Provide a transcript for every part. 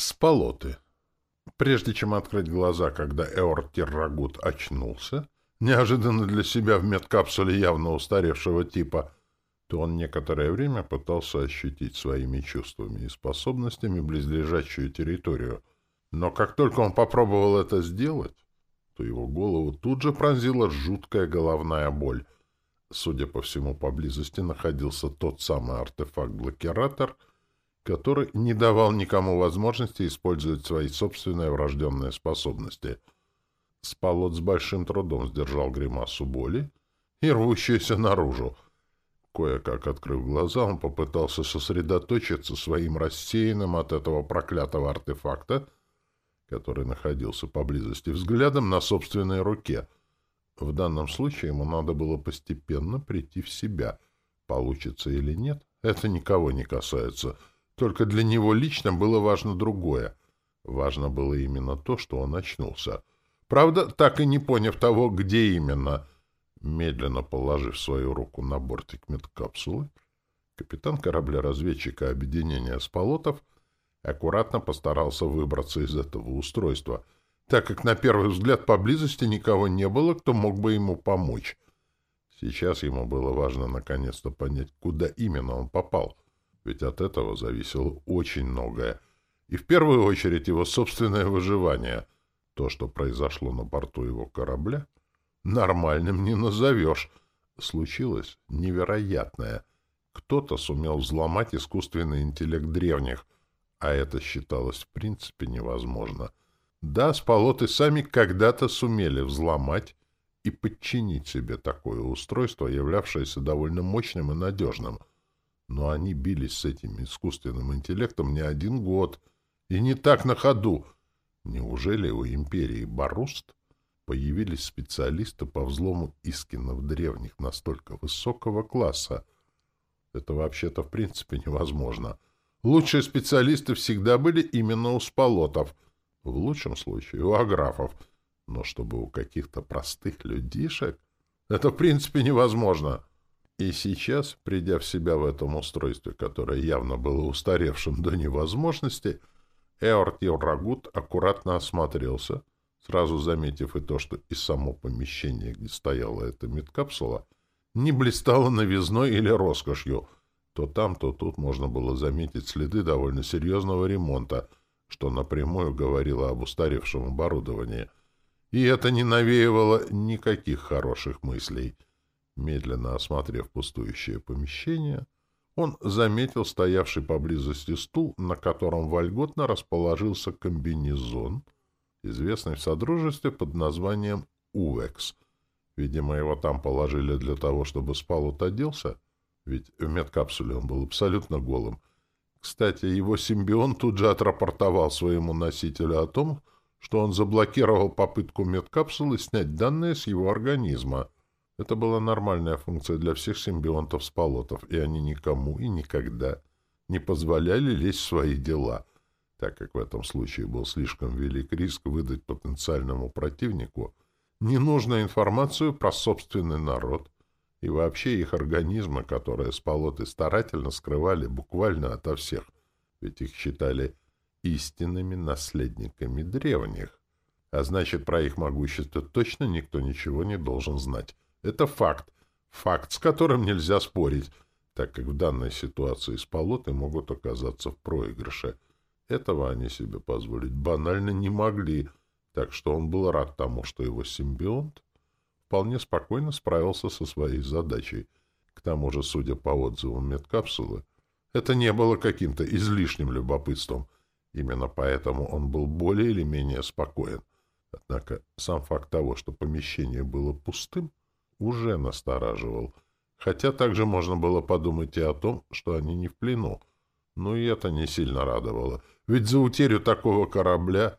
Спалоты. Прежде чем открыть глаза, когда Эор Тиррагут очнулся, неожиданно для себя в медкапсуле явно устаревшего типа, то он некоторое время пытался ощутить своими чувствами и способностями близлежащую территорию. Но как только он попробовал это сделать, то его голову тут же пронзила жуткая головная боль. Судя по всему, поблизости находился тот самый артефакт-блокиратор — который не давал никому возможности использовать свои собственные врожденные способности. Спалот с большим трудом сдержал гримасу боли и рвущуюся наружу. Кое-как открыв глаза, он попытался сосредоточиться своим рассеянным от этого проклятого артефакта, который находился поблизости, взглядом на собственной руке. В данном случае ему надо было постепенно прийти в себя. Получится или нет, это никого не касается — только для него лично было важно другое. Важно было именно то, что он очнулся. Правда, так и не поняв того, где именно. Медленно положив свою руку на бортик медкапсулы, капитан корабля-разведчика объединения Спалотов аккуратно постарался выбраться из этого устройства, так как на первый взгляд поблизости никого не было, кто мог бы ему помочь. Сейчас ему было важно наконец-то понять, куда именно он попал — ведь от этого зависело очень многое. И в первую очередь его собственное выживание. То, что произошло на борту его корабля, нормальным не назовешь. Случилось невероятное. Кто-то сумел взломать искусственный интеллект древних, а это считалось в принципе невозможно. Да, сполоты сами когда-то сумели взломать и подчинить себе такое устройство, являвшееся довольно мощным и надежным — но они бились с этим искусственным интеллектом не один год. И не так на ходу. Неужели у империи Баруст появились специалисты по взлому искинов древних настолько высокого класса? Это вообще-то в принципе невозможно. Лучшие специалисты всегда были именно у сполотов. В лучшем случае у аграфов. Но чтобы у каких-то простых людишек... Это в принципе невозможно. И сейчас, придя в себя в этом устройстве, которое явно было устаревшим до невозможности, Эортил Рагут аккуратно осмотрелся, сразу заметив и то, что и само помещение, где стояла эта медкапсула, не блистало новизной или роскошью. То там, то тут можно было заметить следы довольно серьезного ремонта, что напрямую говорило об устаревшем оборудовании. И это не навеивало никаких хороших мыслей — Медленно осмотрев пустующее помещение, он заметил стоявший поблизости стул, на котором вольготно расположился комбинезон, известный в Содружестве под названием «Увекс». Видимо, его там положили для того, чтобы Спалут оделся, ведь в медкапсуле он был абсолютно голым. Кстати, его симбион тут же отрапортовал своему носителю о том, что он заблокировал попытку медкапсулы снять данные с его организма — это была нормальная функция для всех симбионтов-спалотов, и они никому и никогда не позволяли лезть в свои дела, так как в этом случае был слишком велик риск выдать потенциальному противнику ненужную информацию про собственный народ и вообще их организмы, которые спалоты старательно скрывали буквально ото всех, ведь их считали истинными наследниками древних. А значит, про их могущество точно никто ничего не должен знать. Это факт. Факт, с которым нельзя спорить, так как в данной ситуации сполоты могут оказаться в проигрыше. Этого они себе позволить банально не могли, так что он был рад тому, что его симбионт вполне спокойно справился со своей задачей. К тому же, судя по отзывам медкапсулы, это не было каким-то излишним любопытством. Именно поэтому он был более или менее спокоен. Однако сам факт того, что помещение было пустым, уже настораживал. Хотя также можно было подумать и о том, что они не в плену. Но и это не сильно радовало. Ведь за утерю такого корабля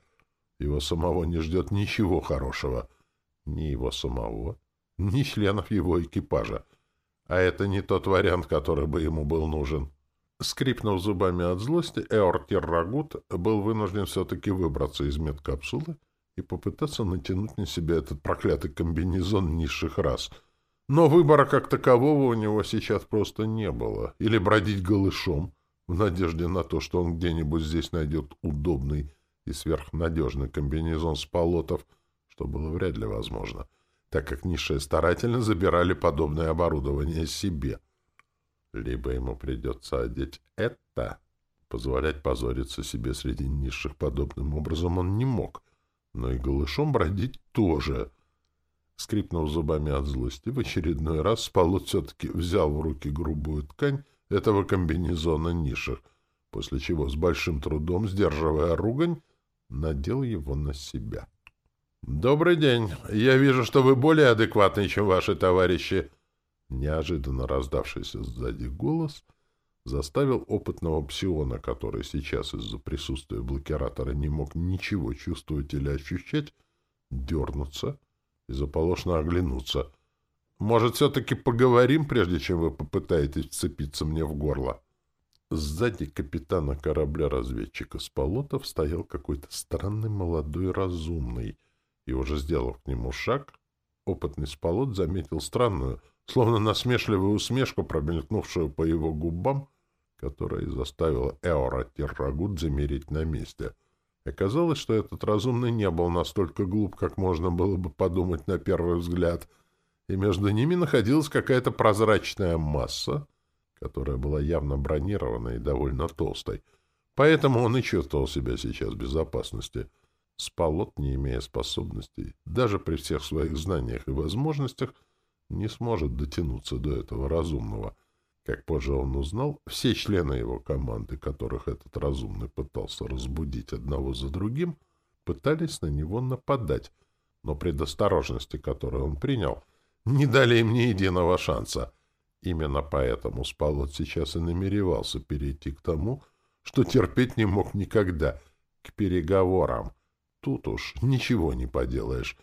его самого не ждет ничего хорошего. Ни его самого, ни членов его экипажа. А это не тот вариант, который бы ему был нужен. Скрипнув зубами от злости, Эортир Рагут был вынужден все-таки выбраться из медкапсулы и попытаться натянуть на себя этот проклятый комбинезон низших рас. Но выбора как такового у него сейчас просто не было. Или бродить голышом в надежде на то, что он где-нибудь здесь найдет удобный и сверхнадежный комбинезон с полотов, что было вряд ли возможно, так как низшие старательно забирали подобное оборудование себе. Либо ему придется одеть это, позволять позориться себе среди низших подобным образом он не мог, но и голышом бродить тоже. Скрипнув зубами от злости, в очередной раз Спалот все-таки взял в руки грубую ткань этого комбинезона низших, после чего с большим трудом, сдерживая ругань, надел его на себя. «Добрый день. Я вижу, что вы более адекватны, чем ваши товарищи». Неожиданно раздавшийся сзади голос заставил опытного псиона, который сейчас из-за присутствия блокиратора не мог ничего чувствовать или ощущать, дернуться и заполошно оглянуться. «Может, все-таки поговорим, прежде чем вы попытаетесь вцепиться мне в горло?» Сзади капитана корабля-разведчика с полотов стоял какой-то странный молодой разумный, и уже сделав к нему шаг, опытный сполот заметил странную, словно насмешливую усмешку, промелькнувшую по его губам, которая заставила Эора Террагут замереть на месте. Оказалось, что этот разумный не был настолько глуп, как можно было бы подумать на первый взгляд, и между ними находилась какая-то прозрачная масса, которая была явно бронированной и довольно толстой. Поэтому он и чувствовал себя сейчас в безопасности. Спалот, не имея способностей, даже при всех своих знаниях и возможностях, не сможет дотянуться до этого разумного. Как позже он узнал, все члены его команды, которых этот разумный пытался разбудить одного за другим, пытались на него нападать, но предосторожности, которые он принял, не дали им ни единого шанса — Именно поэтому Спалот сейчас и намеревался перейти к тому, что терпеть не мог никогда, к переговорам. Тут уж ничего не поделаешь.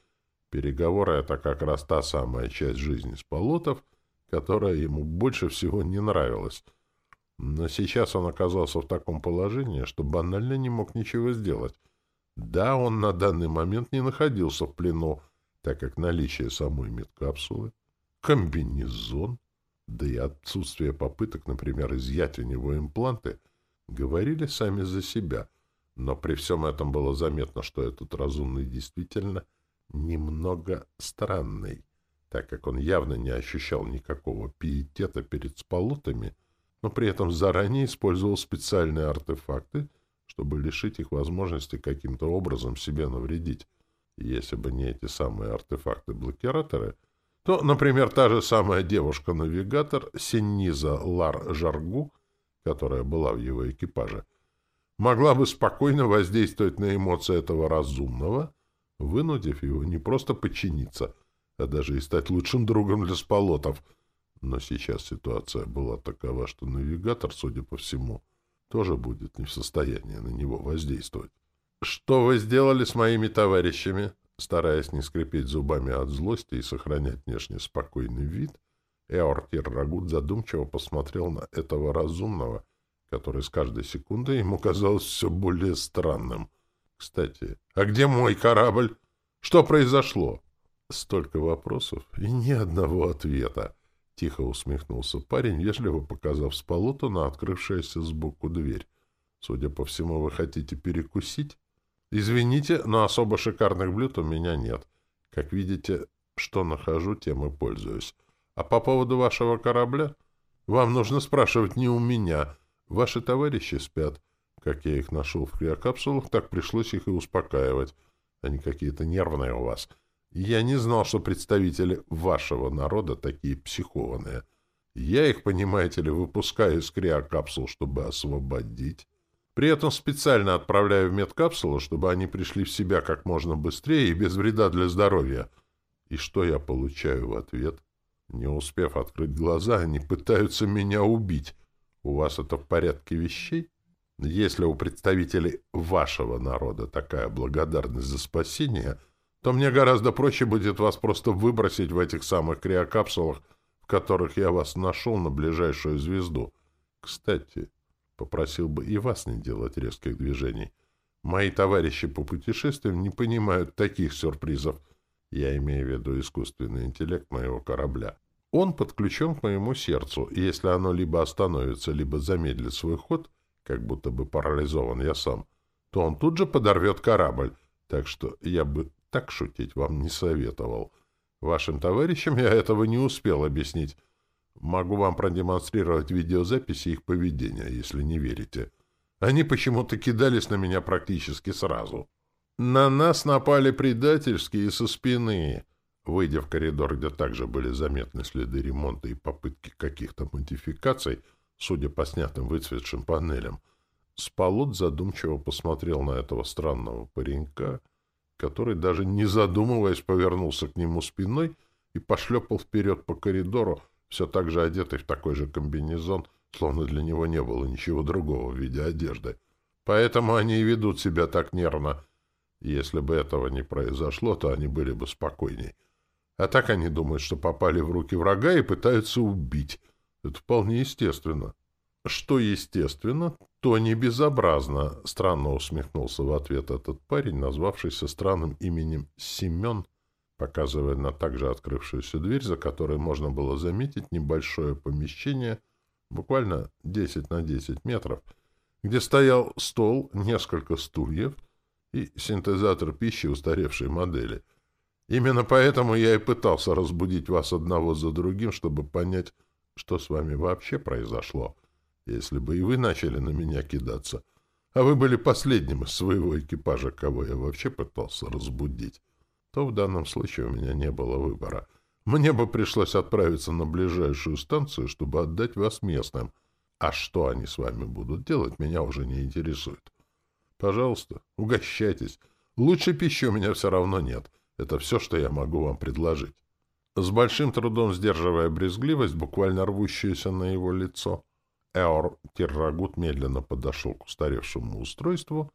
Переговоры — это как раз та самая часть жизни Спалотов, которая ему больше всего не нравилась. Но сейчас он оказался в таком положении, что банально не мог ничего сделать. Да, он на данный момент не находился в плену, так как наличие самой медкапсулы, комбинезон — да и отсутствие попыток, например, изъять у него импланты, говорили сами за себя. Но при всем этом было заметно, что этот разумный действительно немного странный, так как он явно не ощущал никакого пиетета перед сполотами, но при этом заранее использовал специальные артефакты, чтобы лишить их возможности каким-то образом себе навредить. Если бы не эти самые артефакты-блокираторы — то, например, та же самая девушка-навигатор Синиза Лар Жаргу, которая была в его экипаже, могла бы спокойно воздействовать на эмоции этого разумного, вынудив его не просто подчиниться, а даже и стать лучшим другом для сполотов. Но сейчас ситуация была такова, что навигатор, судя по всему, тоже будет не в состоянии на него воздействовать. «Что вы сделали с моими товарищами?» Стараясь не скрипеть зубами от злости и сохранять внешне спокойный вид, Эортир Рагут задумчиво посмотрел на этого разумного, который с каждой секундой ему казалось все более странным. «Кстати, а где мой корабль? Что произошло?» Столько вопросов и ни одного ответа. Тихо усмехнулся парень, вежливо показав сполоту на открывшуюся сбоку дверь. «Судя по всему, вы хотите перекусить?» Извините, но особо шикарных блюд у меня нет. Как видите, что нахожу, тем и пользуюсь. А по поводу вашего корабля? Вам нужно спрашивать не у меня. Ваши товарищи спят. Как я их нашел в криокапсулах, так пришлось их и успокаивать. Они какие-то нервные у вас. Я не знал, что представители вашего народа такие психованные. Я их, понимаете ли, выпускаю из криокапсул, чтобы освободить. При этом специально отправляю в медкапсулу, чтобы они пришли в себя как можно быстрее и без вреда для здоровья. И что я получаю в ответ? Не успев открыть глаза, они пытаются меня убить. У вас это в порядке вещей? Если у представителей вашего народа такая благодарность за спасение, то мне гораздо проще будет вас просто выбросить в этих самых криокапсулах, в которых я вас нашел на ближайшую звезду. Кстати, Попросил бы и вас не делать резких движений. Мои товарищи по путешествиям не понимают таких сюрпризов. Я имею в виду искусственный интеллект моего корабля. Он подключен к моему сердцу, и если оно либо остановится, либо замедлит свой ход, как будто бы парализован я сам, то он тут же подорвет корабль, так что я бы так шутить вам не советовал. Вашим товарищам я этого не успел объяснить. Могу вам продемонстрировать видеозаписи их поведения, если не верите. Они почему-то кидались на меня практически сразу. На нас напали предательские со спины. Выйдя в коридор, где также были заметны следы ремонта и попытки каких-то модификаций, судя по снятым выцветшим панелям, Спалот задумчиво посмотрел на этого странного паренька, который, даже не задумываясь, повернулся к нему спиной и пошлепал вперед по коридору, все так же одетый в такой же комбинезон, словно для него не было ничего другого в виде одежды. Поэтому они и ведут себя так нервно. Если бы этого не произошло, то они были бы спокойней. А так они думают, что попали в руки врага и пытаются убить. Это вполне естественно. Что естественно, то не безобразно, странно усмехнулся в ответ этот парень, назвавшийся странным именем Семен, показывая на также открывшуюся дверь, за которой можно было заметить небольшое помещение, буквально 10 на 10 метров, где стоял стол, несколько стульев и синтезатор пищи устаревшей модели. Именно поэтому я и пытался разбудить вас одного за другим, чтобы понять, что с вами вообще произошло — если бы и вы начали на меня кидаться, а вы были последним из своего экипажа, кого я вообще пытался разбудить, то в данном случае у меня не было выбора. Мне бы пришлось отправиться на ближайшую станцию, чтобы отдать вас местным. А что они с вами будут делать, меня уже не интересует. Пожалуйста, угощайтесь. Лучшей пищи у меня все равно нет. Это все, что я могу вам предложить. С большим трудом сдерживая брезгливость, буквально рвущуюся на его лицо, Эор Тиррагут медленно подошел к устаревшему устройству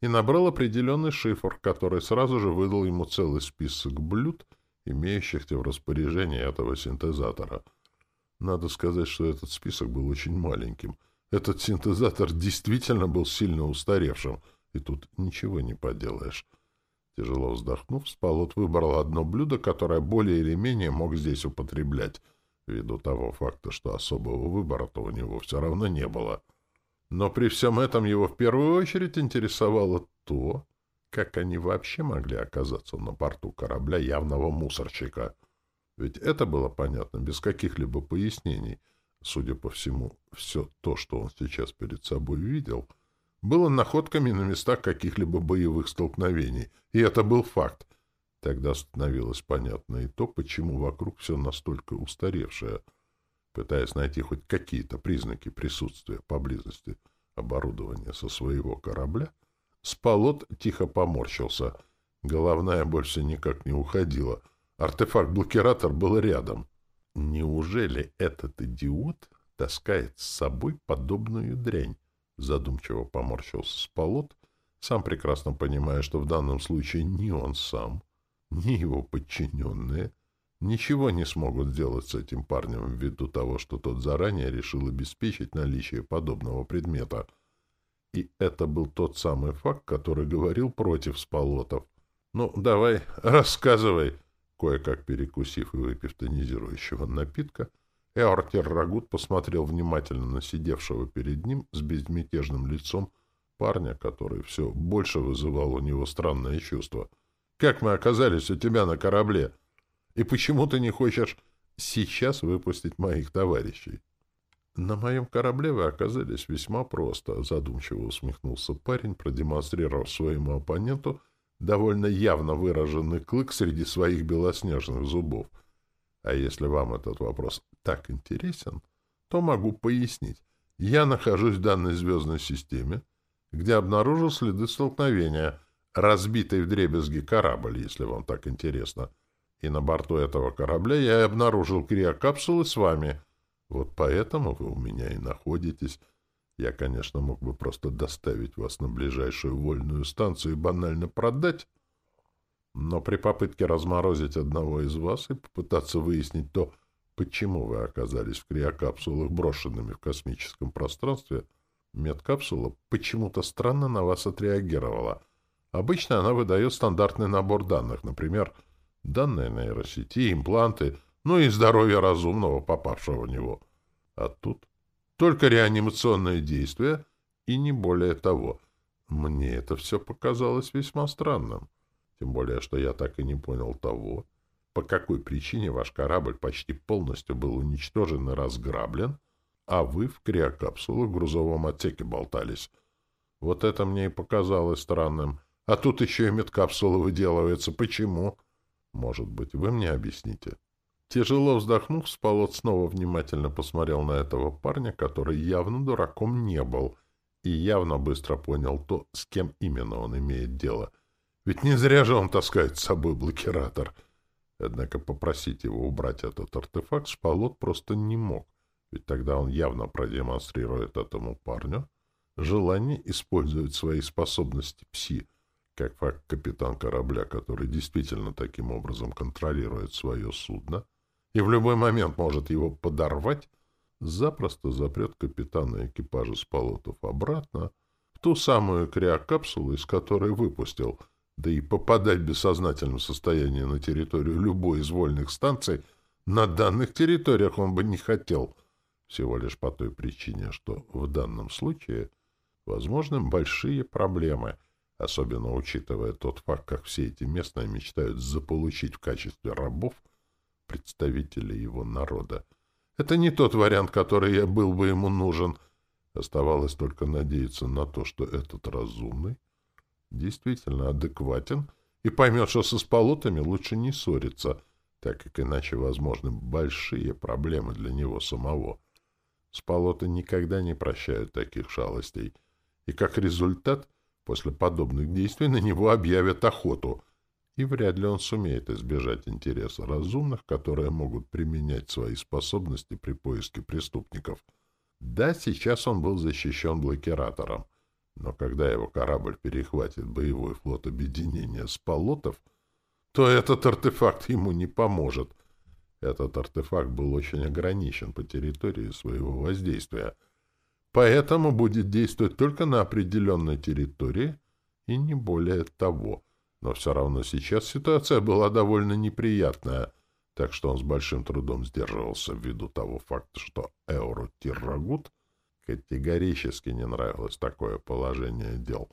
и набрал определенный шифр, который сразу же выдал ему целый список блюд, имеющихся в распоряжении этого синтезатора. Надо сказать, что этот список был очень маленьким. Этот синтезатор действительно был сильно устаревшим, и тут ничего не поделаешь. Тяжело вздохнув, Спалот выбрал одно блюдо, которое более или менее мог здесь употреблять — ввиду того факта, что особого выбора-то у него все равно не было. Но при всем этом его в первую очередь интересовало то, как они вообще могли оказаться на борту корабля явного мусорщика. Ведь это было понятно без каких-либо пояснений. Судя по всему, все то, что он сейчас перед собой видел, было находками на местах каких-либо боевых столкновений. И это был факт. Тогда становилось понятно и то, почему вокруг все настолько устаревшее, пытаясь найти хоть какие-то признаки присутствия поблизости оборудования со своего корабля, Спалот тихо поморщился. Головная боль все никак не уходила. Артефакт-блокиратор был рядом. Неужели этот идиот таскает с собой подобную дрянь? Задумчиво поморщился Спалот, сам прекрасно понимая, что в данном случае ни он сам, ни его подчиненные ничего не смогут сделать с этим парнем ввиду того, что тот заранее решил обеспечить наличие подобного предмета. И это был тот самый факт, который говорил против сполотов. «Ну, давай, рассказывай!» Кое-как перекусив и выпив тонизирующего напитка, Эортер Рагут посмотрел внимательно на сидевшего перед ним с безмятежным лицом парня, который все больше вызывал у него странное чувство — как мы оказались у тебя на корабле? И почему ты не хочешь сейчас выпустить моих товарищей? На моем корабле вы оказались весьма просто, задумчиво усмехнулся парень, продемонстрировав своему оппоненту довольно явно выраженный клык среди своих белоснежных зубов. А если вам этот вопрос так интересен, то могу пояснить. Я нахожусь в данной звездной системе, где обнаружил следы столкновения — разбитый вдребезги корабль, если вам так интересно. И на борту этого корабля я обнаружил криокапсулы с вами. Вот поэтому вы у меня и находитесь. Я, конечно, мог бы просто доставить вас на ближайшую вольную станцию и банально продать, но при попытке разморозить одного из вас и попытаться выяснить то, почему вы оказались в криокапсулах, брошенными в космическом пространстве, медкапсула почему-то странно на вас отреагировала — Обычно она выдает стандартный набор данных, например, данные нейросети, импланты, ну и здоровье разумного, попавшего в него. А тут только реанимационные действия И не более того. Мне это все показалось весьма странным. Тем более, что я так и не понял того, по какой причине ваш корабль почти полностью был уничтожен и разграблен, а вы в криокапсулах в грузовом отсеке болтались. Вот это мне и показалось странным. А тут еще и медкапсула выделывается. Почему? Может быть, вы мне объясните? Тяжело вздохнув, Спалот снова внимательно посмотрел на этого парня, который явно дураком не был, и явно быстро понял то, с кем именно он имеет дело. Ведь не зря же он таскает с собой блокиратор. Однако попросить его убрать этот артефакт Шпалот просто не мог, ведь тогда он явно продемонстрирует этому парню желание использовать свои способности пси, как факт капитан корабля, который действительно таким образом контролирует свое судно и в любой момент может его подорвать, запросто запрет капитана экипажа Спалотов обратно в ту самую криокапсулу, из которой выпустил, да и попадать в бессознательном состоянии на территорию любой из вольных станций на данных территориях он бы не хотел, всего лишь по той причине, что в данном случае возможны большие проблемы, особенно учитывая тот факт, как все эти местные мечтают заполучить в качестве рабов представителей его народа. Это не тот вариант, который был бы ему нужен. Оставалось только надеяться на то, что этот разумный действительно адекватен и поймет, что со сполотами лучше не ссориться, так как иначе возможны большие проблемы для него самого. Сполоты никогда не прощают таких шалостей, и как результат, после подобных действий на него объявят охоту — и вряд ли он сумеет избежать интереса разумных, которые могут применять свои способности при поиске преступников. Да, сейчас он был защищен блокиратором, но когда его корабль перехватит боевой флот объединения Спалотов, то этот артефакт ему не поможет. Этот артефакт был очень ограничен по территории своего воздействия, поэтому будет действовать только на определенной территории и не более того — но все равно сейчас ситуация была довольно неприятная, так что он с большим трудом сдерживался ввиду того факта, что Эуру Тиррагут категорически не нравилось такое положение дел.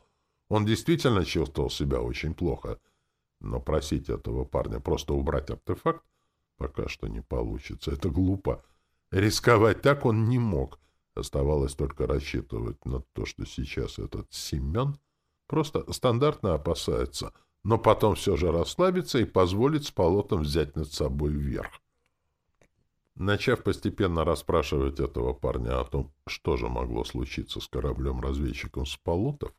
Он действительно чувствовал себя очень плохо, но просить этого парня просто убрать артефакт пока что не получится. Это глупо. Рисковать так он не мог. Оставалось только рассчитывать на то, что сейчас этот Семен просто стандартно опасается — но потом все же расслабиться и позволить с полотом взять над собой вверх. Начав постепенно расспрашивать этого парня о том, что же могло случиться с кораблем-разведчиком с полотов,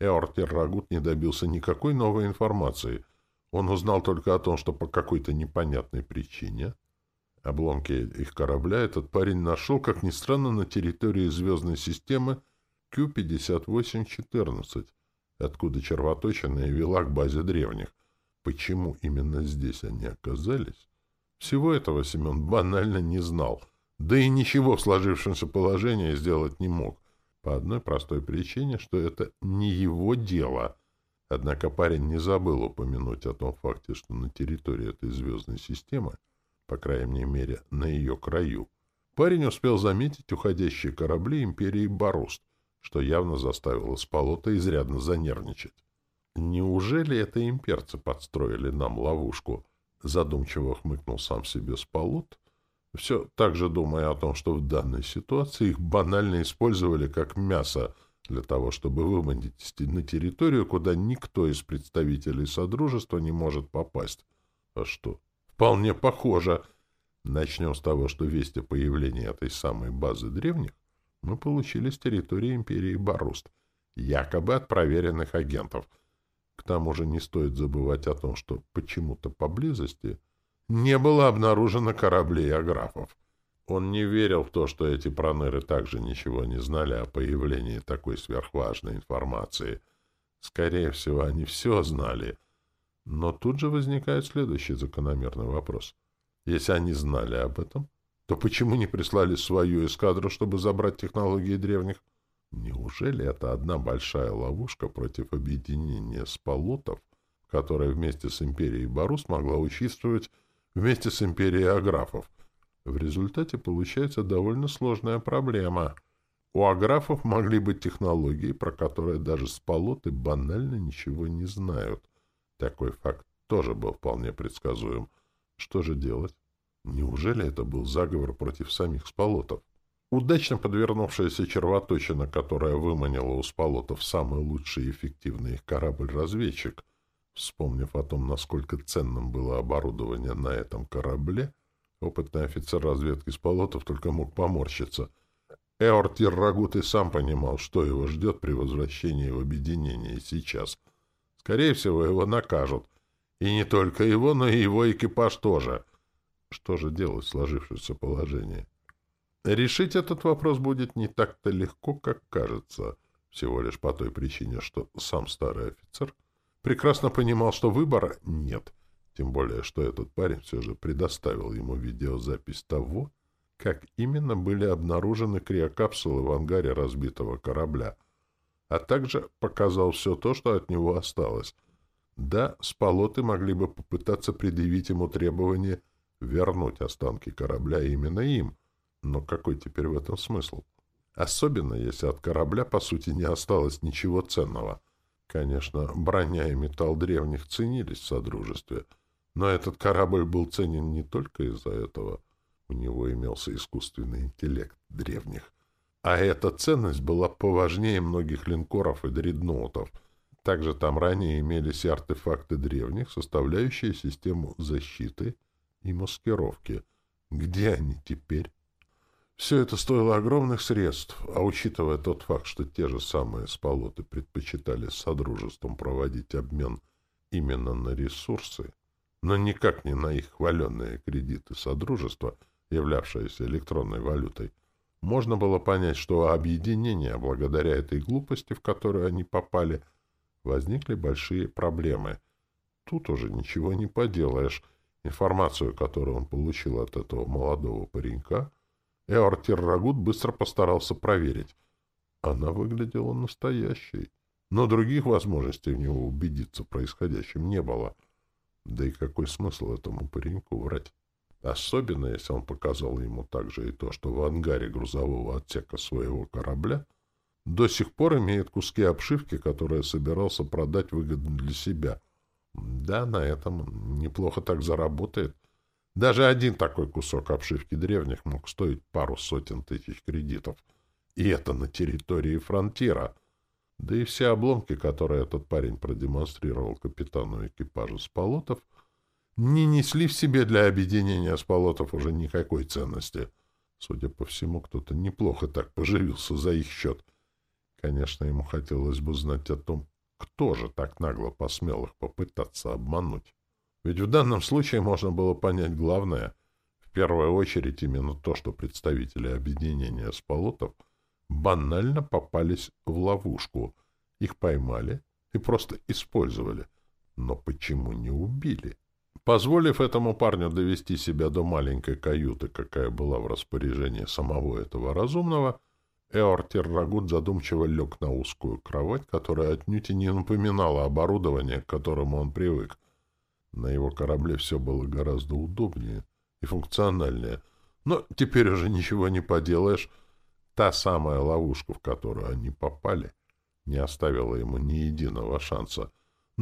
Эортер Рагут не добился никакой новой информации. Он узнал только о том, что по какой-то непонятной причине обломки их корабля этот парень нашел, как ни странно, на территории звездной системы Q-5814, откуда червоточина и вела к базе древних. Почему именно здесь они оказались? Всего этого Семен банально не знал, да и ничего в сложившемся положении сделать не мог, по одной простой причине, что это не его дело. Однако парень не забыл упомянуть о том факте, что на территории этой звездной системы, по крайней мере, на ее краю, парень успел заметить уходящие корабли империи Баруст, что явно заставило Спалота изрядно занервничать. «Неужели это имперцы подстроили нам ловушку?» Задумчиво хмыкнул сам себе Спалот, все так же думая о том, что в данной ситуации их банально использовали как мясо для того, чтобы выманить на территорию, куда никто из представителей Содружества не может попасть. А что? Вполне похоже. Начнем с того, что весть о появлении этой самой базы древних мы получили с территории империи Баруст, якобы от проверенных агентов. К тому же не стоит забывать о том, что почему-то поблизости не было обнаружено кораблей аграфов. Он не верил в то, что эти проныры также ничего не знали о появлении такой сверхважной информации. Скорее всего, они все знали. Но тут же возникает следующий закономерный вопрос. Если они знали об этом, то почему не прислали свою эскадру, чтобы забрать технологии древних? Неужели это одна большая ловушка против объединения сполотов, которая вместе с империей Барус могла участвовать вместе с империей Аграфов? В результате получается довольно сложная проблема. У аграфов могли быть технологии, про которые даже сполоты банально ничего не знают. Такой факт тоже был вполне предсказуем. Что же делать? Неужели это был заговор против самих сполотов? Удачно подвернувшаяся червоточина, которая выманила у сполотов самый лучший и эффективный их корабль-разведчик, вспомнив о том, насколько ценным было оборудование на этом корабле, опытный офицер разведки сполотов только мог поморщиться. Эортир Рагут и сам понимал, что его ждет при возвращении в объединение сейчас. Скорее всего, его накажут. И не только его, но и его экипаж тоже — что же делать в сложившемся положении? Решить этот вопрос будет не так-то легко, как кажется, всего лишь по той причине, что сам старый офицер прекрасно понимал, что выбора нет, тем более, что этот парень все же предоставил ему видеозапись того, как именно были обнаружены криокапсулы в ангаре разбитого корабля, а также показал все то, что от него осталось. Да, сполоты могли бы попытаться предъявить ему требования вернуть останки корабля именно им. Но какой теперь в этом смысл? Особенно, если от корабля, по сути, не осталось ничего ценного. Конечно, броня и металл древних ценились в Содружестве, но этот корабль был ценен не только из-за этого. У него имелся искусственный интеллект древних. А эта ценность была поважнее многих линкоров и дредноутов. Также там ранее имелись и артефакты древних, составляющие систему защиты — и маскировки. Где они теперь? Все это стоило огромных средств, а учитывая тот факт, что те же самые сполоты предпочитали с Содружеством проводить обмен именно на ресурсы, но никак не на их хваленные кредиты Содружества, являвшиеся электронной валютой, можно было понять, что у объединения, благодаря этой глупости, в которую они попали, возникли большие проблемы. Тут уже ничего не поделаешь, Информацию, которую он получил от этого молодого паренька, Эортир Рагут быстро постарался проверить. Она выглядела настоящей, но других возможностей в него убедиться происходящим не было. Да и какой смысл этому пареньку врать? Особенно, если он показал ему также и то, что в ангаре грузового отсека своего корабля до сих пор имеет куски обшивки, которые собирался продать выгодно для себя — да, на этом неплохо так заработает. Даже один такой кусок обшивки древних мог стоить пару сотен тысяч кредитов. И это на территории фронтира. Да и все обломки, которые этот парень продемонстрировал капитану экипажа Спалотов, не несли в себе для объединения Спалотов уже никакой ценности. Судя по всему, кто-то неплохо так поживился за их счет. Конечно, ему хотелось бы знать о том, кто же так нагло посмел их попытаться обмануть? Ведь в данном случае можно было понять главное. В первую очередь именно то, что представители объединения Сполотов банально попались в ловушку. Их поймали и просто использовали. Но почему не убили? Позволив этому парню довести себя до маленькой каюты, какая была в распоряжении самого этого разумного, — Эортир Рагут задумчиво лег на узкую кровать, которая отнюдь и не напоминала оборудование, к которому он привык. На его корабле все было гораздо удобнее и функциональнее. Но теперь уже ничего не поделаешь. Та самая ловушка, в которую они попали, не оставила ему ни единого шанса.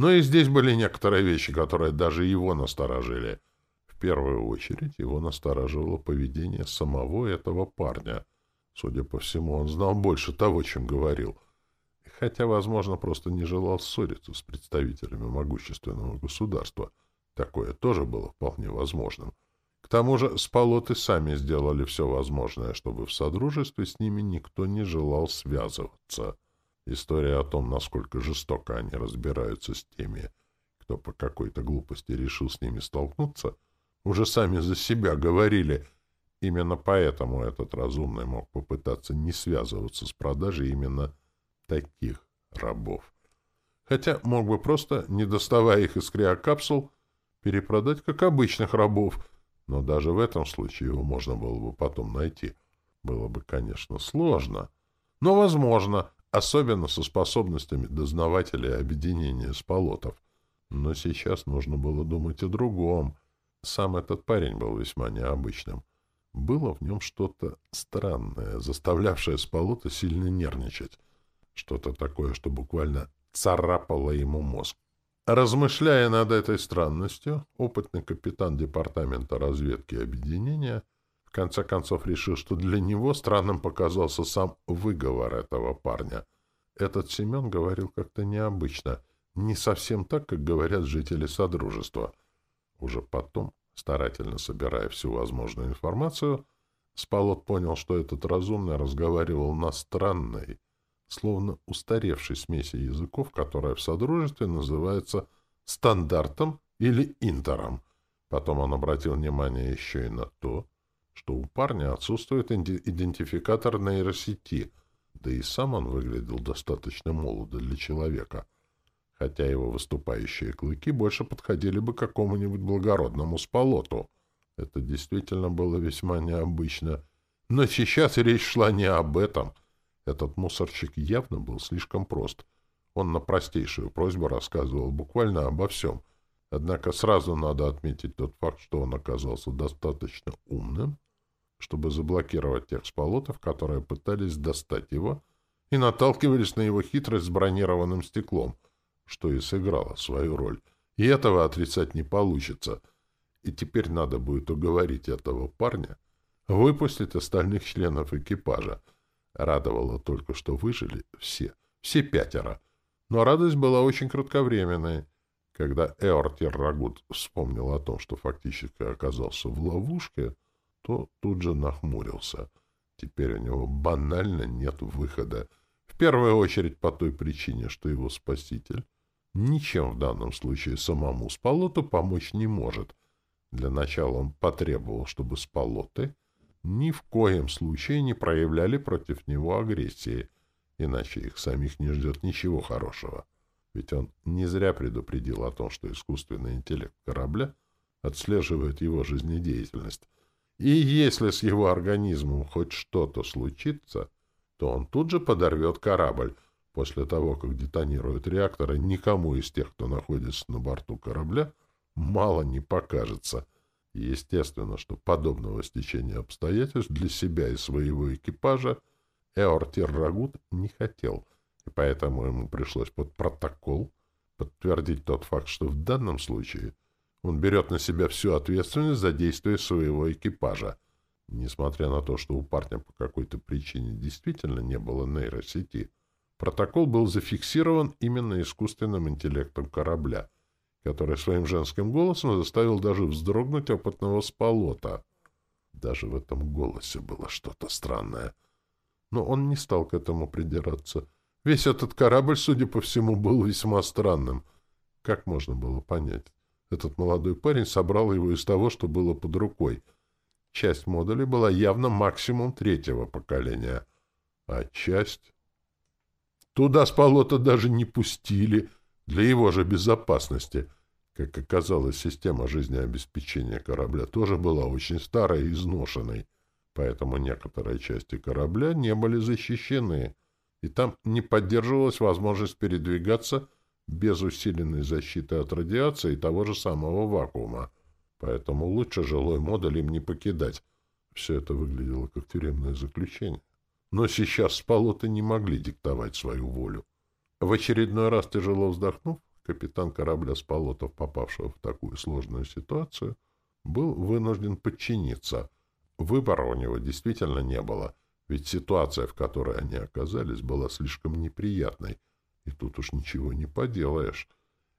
Но и здесь были некоторые вещи, которые даже его насторожили. В первую очередь его настораживало поведение самого этого парня — Судя по всему, он знал больше того, чем говорил. Хотя, возможно, просто не желал ссориться с представителями могущественного государства. Такое тоже было вполне возможным. К тому же сполоты сами сделали все возможное, чтобы в содружестве с ними никто не желал связываться. История о том, насколько жестоко они разбираются с теми, кто по какой-то глупости решил с ними столкнуться, уже сами за себя говорили — Именно поэтому этот разумный мог попытаться не связываться с продажей именно таких рабов. Хотя мог бы просто, не доставая их из криокапсул, перепродать как обычных рабов, но даже в этом случае его можно было бы потом найти. Было бы, конечно, сложно, но возможно, особенно со способностями дознавателя объединения сполотов. Но сейчас нужно было думать о другом. Сам этот парень был весьма необычным. Было в нем что-то странное, заставлявшее Спалота сильно нервничать. Что-то такое, что буквально царапало ему мозг. Размышляя над этой странностью, опытный капитан департамента разведки объединения в конце концов решил, что для него странным показался сам выговор этого парня. Этот Семен говорил как-то необычно, не совсем так, как говорят жители Содружества. Уже потом, старательно собирая всю возможную информацию, Спалот понял, что этот разумный разговаривал на странной, словно устаревшей смеси языков, которая в Содружестве называется стандартом или интером. Потом он обратил внимание еще и на то, что у парня отсутствует идентификатор нейросети, да и сам он выглядел достаточно молодо для человека, хотя его выступающие клыки больше подходили бы какому-нибудь благородному сполоту. Это действительно было весьма необычно. Но сейчас речь шла не об этом — этот мусорщик явно был слишком прост. Он на простейшую просьбу рассказывал буквально обо всем. Однако сразу надо отметить тот факт, что он оказался достаточно умным, чтобы заблокировать тех сполотов, которые пытались достать его, и наталкивались на его хитрость с бронированным стеклом, что и сыграло свою роль. И этого отрицать не получится. И теперь надо будет уговорить этого парня выпустить остальных членов экипажа, Радовало только, что выжили все, все пятеро. Но радость была очень кратковременной. Когда Эортер Рагут вспомнил о том, что фактически оказался в ловушке, то тут же нахмурился. Теперь у него банально нет выхода. В первую очередь по той причине, что его спаситель ничем в данном случае самому Спалоту помочь не может. Для начала он потребовал, чтобы Спалоты ни в коем случае не проявляли против него агрессии, иначе их самих не ждет ничего хорошего. Ведь он не зря предупредил о том, что искусственный интеллект корабля отслеживает его жизнедеятельность. И если с его организмом хоть что-то случится, то он тут же подорвет корабль. После того, как детонируют реакторы, никому из тех, кто находится на борту корабля, мало не покажется — Естественно, что подобного стечения обстоятельств для себя и своего экипажа Эортир Рагут не хотел, и поэтому ему пришлось под протокол подтвердить тот факт, что в данном случае он берет на себя всю ответственность за действия своего экипажа. Несмотря на то, что у парня по какой-то причине действительно не было нейросети, протокол был зафиксирован именно искусственным интеллектом корабля — который своим женским голосом заставил даже вздрогнуть опытного сполота. Даже в этом голосе было что-то странное. Но он не стал к этому придираться. Весь этот корабль, судя по всему, был весьма странным. Как можно было понять? Этот молодой парень собрал его из того, что было под рукой. Часть модулей была явно максимум третьего поколения, а часть... Туда с полота даже не пустили — для его же безопасности. Как оказалось, система жизнеобеспечения корабля тоже была очень старой и изношенной, поэтому некоторые части корабля не были защищены, и там не поддерживалась возможность передвигаться без усиленной защиты от радиации и того же самого вакуума. Поэтому лучше жилой модуль им не покидать. Все это выглядело как тюремное заключение. Но сейчас спалоты не могли диктовать свою волю. В очередной раз тяжело вздохнув, капитан корабля с полотов, попавшего в такую сложную ситуацию, был вынужден подчиниться. Выбора у него действительно не было, ведь ситуация, в которой они оказались, была слишком неприятной, и тут уж ничего не поделаешь.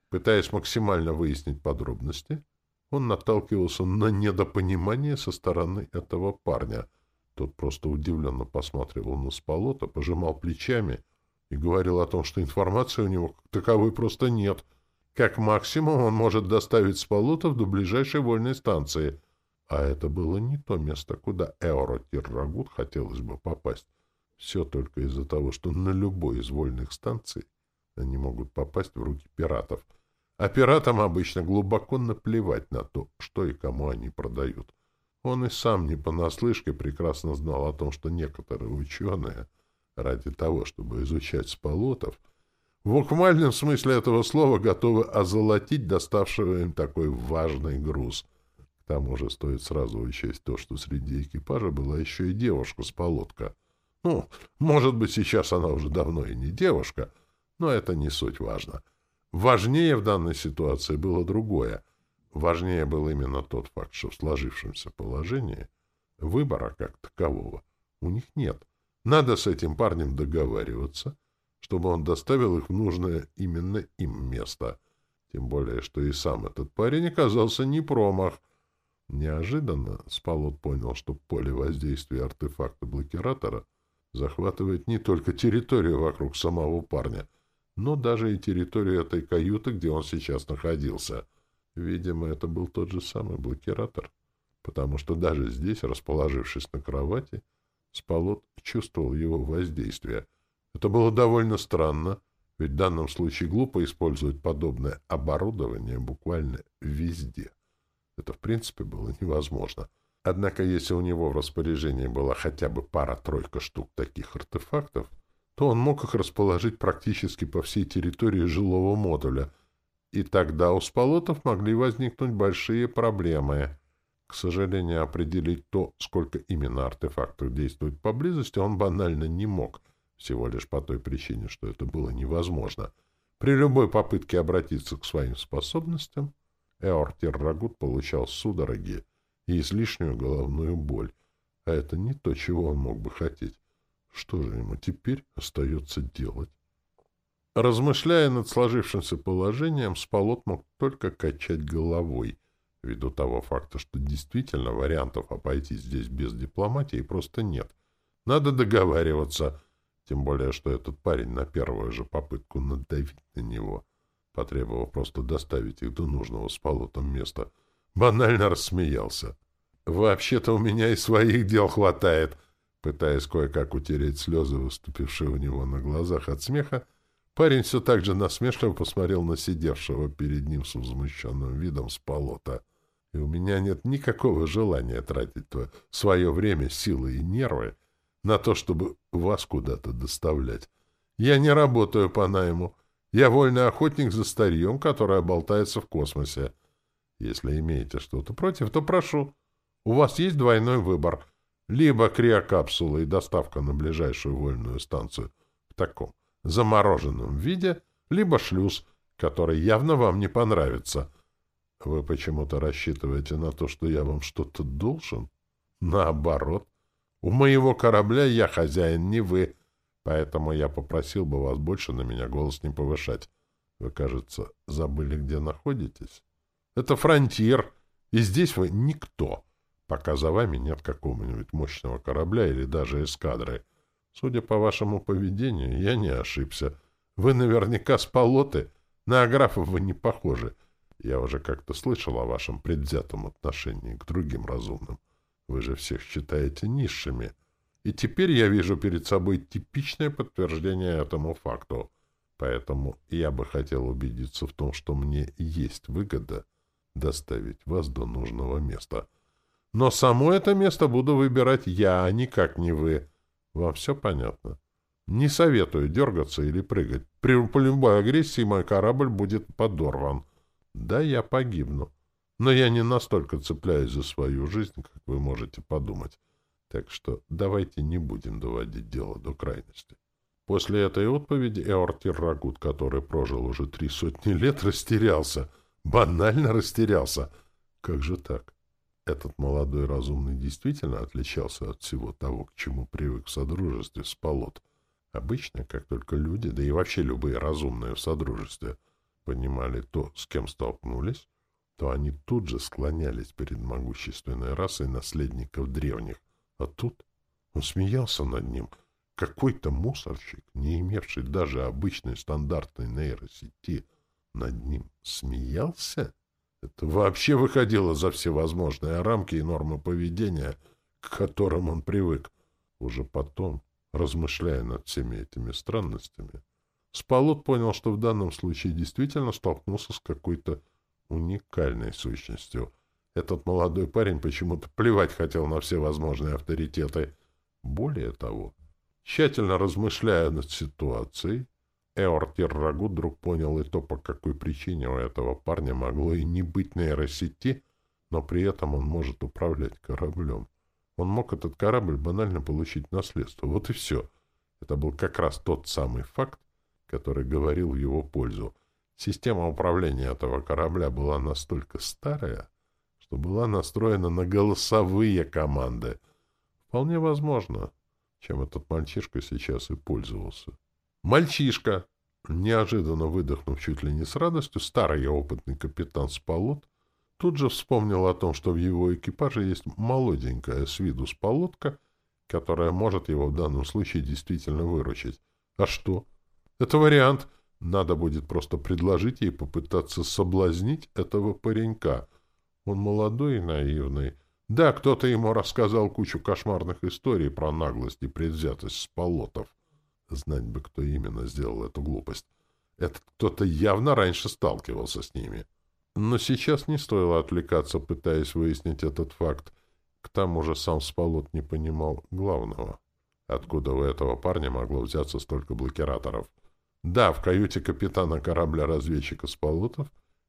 Пытаясь максимально выяснить подробности, он наталкивался на недопонимание со стороны этого парня. Тот просто удивленно посматривал на Спалота, пожимал плечами — и говорил о том, что информации у него как таковой просто нет. Как максимум он может доставить Спалутов до ближайшей вольной станции. А это было не то место, куда Эоро Тиррагут хотелось бы попасть. Все только из-за того, что на любой из вольных станций они могут попасть в руки пиратов. А пиратам обычно глубоко наплевать на то, что и кому они продают. Он и сам не понаслышке прекрасно знал о том, что некоторые ученые — ради того, чтобы изучать сполотов, в буквальном смысле этого слова готовы озолотить доставшего им такой важный груз. К тому же стоит сразу учесть то, что среди экипажа была еще и девушка с полотка. Ну, может быть, сейчас она уже давно и не девушка, но это не суть важно. Важнее в данной ситуации было другое. Важнее был именно тот факт, что в сложившемся положении выбора как такового у них нет. Надо с этим парнем договариваться, чтобы он доставил их в нужное именно им место. Тем более, что и сам этот парень оказался не промах. Неожиданно Спалот понял, что поле воздействия артефакта блокиратора захватывает не только территорию вокруг самого парня, но даже и территорию этой каюты, где он сейчас находился. Видимо, это был тот же самый блокиратор, потому что даже здесь, расположившись на кровати, Спалот чувствовал его воздействие. Это было довольно странно, ведь в данном случае глупо использовать подобное оборудование буквально везде. Это, в принципе, было невозможно. Однако, если у него в распоряжении была хотя бы пара-тройка штук таких артефактов, то он мог их расположить практически по всей территории жилого модуля, и тогда у спалотов могли возникнуть большие проблемы. К сожалению, определить то, сколько именно артефактов действует поблизости, он банально не мог, всего лишь по той причине, что это было невозможно. При любой попытке обратиться к своим способностям, Эортир Рагут получал судороги и излишнюю головную боль, а это не то, чего он мог бы хотеть. Что же ему теперь остается делать? Размышляя над сложившимся положением, Спалот мог только качать головой, ввиду того факта, что действительно вариантов обойтись здесь без дипломатии просто нет. Надо договариваться, тем более, что этот парень на первую же попытку надавить на него, потребовав просто доставить их до нужного с Полотом места, банально рассмеялся. «Вообще-то у меня и своих дел хватает», Пытаясь кое-как утереть слезы, выступившие у него на глазах от смеха, парень все так же насмешливо посмотрел на сидевшего перед ним с возмущенным видом с полота. И у меня нет никакого желания тратить твое, свое время, силы и нервы на то, чтобы вас куда-то доставлять. Я не работаю по найму. Я вольный охотник за старьем, которое болтается в космосе. Если имеете что-то против, то прошу. У вас есть двойной выбор — либо криокапсула и доставка на ближайшую вольную станцию в таком замороженном виде, либо шлюз, который явно вам не понравится. Вы почему-то рассчитываете на то, что я вам что-то должен? Наоборот. У моего корабля я хозяин, не вы, поэтому я попросил бы вас больше на меня голос не повышать. Вы, кажется, забыли, где находитесь? Это фронтир, и здесь вы никто пока за вами нет какого-нибудь мощного корабля или даже эскадры. Судя по вашему поведению, я не ошибся. Вы наверняка с полоты. На аграфов вы не похожи. Я уже как-то слышал о вашем предвзятом отношении к другим разумным. Вы же всех считаете низшими. И теперь я вижу перед собой типичное подтверждение этому факту. Поэтому я бы хотел убедиться в том, что мне есть выгода доставить вас до нужного места — но само это место буду выбирать я, а никак не вы. Вам все понятно? Не советую дергаться или прыгать. При любой агрессии мой корабль будет подорван. Да, я погибну. Но я не настолько цепляюсь за свою жизнь, как вы можете подумать. Так что давайте не будем доводить дело до крайности. После этой отповеди Эортир Рагут, который прожил уже три сотни лет, растерялся. Банально растерялся. Как же так? Этот молодой разумный действительно отличался от всего того, к чему привык в содружестве с полот. Обычно, как только люди, да и вообще любые разумные в содружестве, понимали то, с кем столкнулись, то они тут же склонялись перед могущественной расой наследников древних. А тут он смеялся над ним. Какой-то мусорщик, не имевший даже обычной стандартной нейросети, над ним смеялся? Это вообще выходило за всевозможные рамки и нормы поведения, к которым он привык. Уже потом, размышляя над всеми этими странностями, Спалот понял, что в данном случае действительно столкнулся с какой-то уникальной сущностью. Этот молодой парень почему-то плевать хотел на все возможные авторитеты. Более того, тщательно размышляя над ситуацией, Эортир Рагу вдруг понял и то, по какой причине у этого парня могло и не быть нейросети, но при этом он может управлять кораблем. Он мог этот корабль банально получить наследство. Вот и все. Это был как раз тот самый факт, который говорил в его пользу. Система управления этого корабля была настолько старая, что была настроена на голосовые команды. Вполне возможно, чем этот мальчишка сейчас и пользовался. «Мальчишка!» Неожиданно выдохнув чуть ли не с радостью, старый и опытный капитан Спалот тут же вспомнил о том, что в его экипаже есть молоденькая с виду Спалотка, которая может его в данном случае действительно выручить. А что? Это вариант. Надо будет просто предложить ей попытаться соблазнить этого паренька. Он молодой и наивный. Да, кто-то ему рассказал кучу кошмарных историй про наглость и предвзятость Спалотов. Знать бы, кто именно сделал эту глупость. Этот кто-то явно раньше сталкивался с ними. Но сейчас не стоило отвлекаться, пытаясь выяснить этот факт. К тому же сам Спалот не понимал главного. Откуда у этого парня могло взяться столько блокираторов? Да, в каюте капитана корабля-разведчика Спалотов